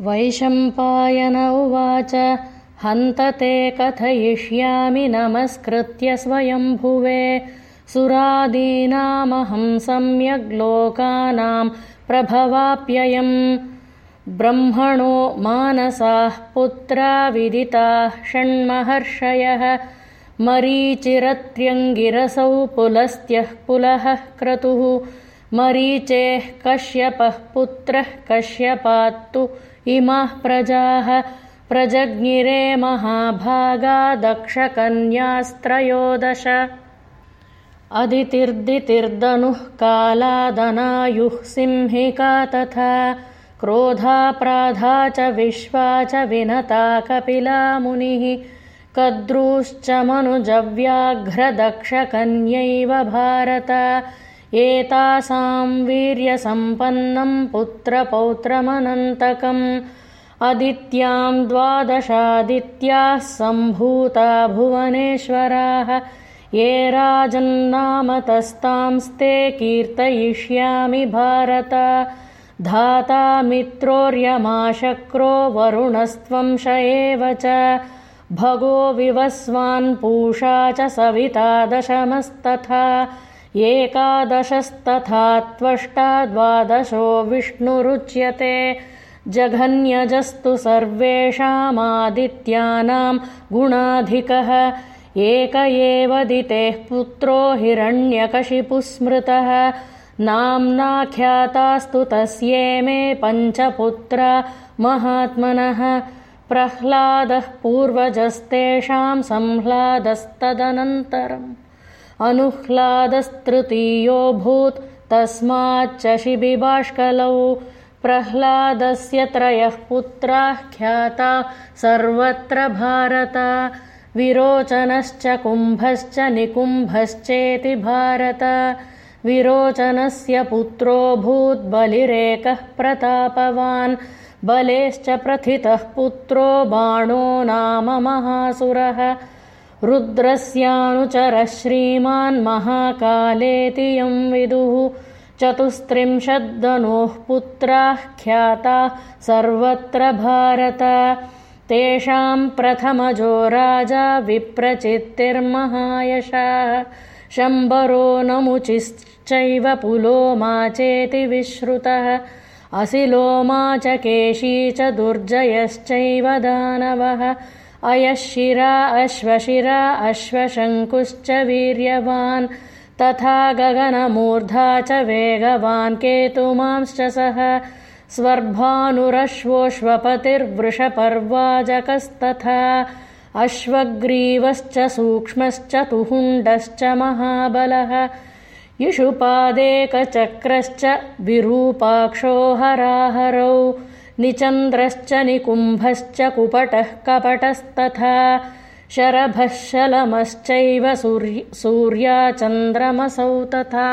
वैशम्पायन उवाच हन्त ते कथयिष्यामि नमस्कृत्य स्वयम्भुवे। सुरादीनामहं सम्यग्लोकानां प्रभवाप्ययम्। ब्रह्मणो मानसाः पुत्रा विदिताः षण्महर्षयः। मरीचिरत्र्यङ्गिरसौ पुलस्त्यः पुलः क्रतुः। मरीचेः कश्यपः पुत्रः कश्यपात्तु इमाः प्रजाः प्रजज्ञिरे महाभागा दक्षकन्यास्त्रयोदश अदितिर्दितिर्दनुः कालादनायुः सिंहिका तथा क्रोधा प्राधा च विश्वा च विनता कपिला मुनिः कद्रूश्च मनुजव्याघ्रदक्षकन्यैव भारत एतासां वीर्यसम्पन्नं पुत्रपौत्रमनन्तकम् अदित्यां द्वादशादित्याः सम्भूता भुवनेश्वराः ये राजन्नामतस्तांस्ते कीर्तयिष्यामि भारत। धाता मित्रोर्यमाशक्रो वरुणस्त्वं श एव च। भगो विवस्वान् पूषा च सविता दशमस्तथा एकादशस्तथा त्वष्टा द्वादशो विष्णुरुच्यते। जघन्यजस्तु सर्वेषामादित्यानां गुणाधिकः। एक एव दितेः पुत्रो हिरण्यकशिपुस्मृतः। नाम्नाख्यातास्तु तस्येमे पञ्चपुत्रा महात्मनः। प्रह्लादः पूर्वजस्तेषां संह्लादस्तदनन्तरम् अनुह्लादस्तृतीयोऽभूत् तस्माच्च शिबिबाष्कलौ प्रह्लादस्य त्रयः पुत्राः ख्याता सर्वत्र भारत। विरोचनश्च कुम्भश्च निकुम्भश्चेति भारत। विरोचनस्य पुत्रोऽभूद्बलिरेकः प्रतापवान्। बलेश्च प्रथितः पुत्रो बाणो नाम महासुरः रुद्रस्यानुचरः श्रीमान् महाकालेति यं विदुः। चतुस्त्रिंशद्दनोः पुत्राः ख्याता सर्वत्र भारत। तेषां प्रथमजो राजा विप्रचित्तिर्महायशाः। शम्बरो नमुचिश्चैव पुलोमा चेति विश्रुतः। असिलोमा च केशी च दुर्जयश्चैव दानवः अयः शिरा अश्वशिरा अश्वशङ्कुश्च वीर्यवान्। तथा गगनमूर्धा च वेगवान्। केतुमांश्च सः स्वर्भानुरश्वोऽश्वपतिर्वृषपर्वाजकस्तथा अश्वग्रीवश्च सूक्ष्मश्च तुहुण्डश्च महाबलः। इषुपादेकचक्रश्च विरूपाक्षो हराहरौ निचन्द्रश्च निकुम्भश्च कुपटः कपटस्तथा शरभः शलमश्चैव सूर्याचन्द्रमसौ तथा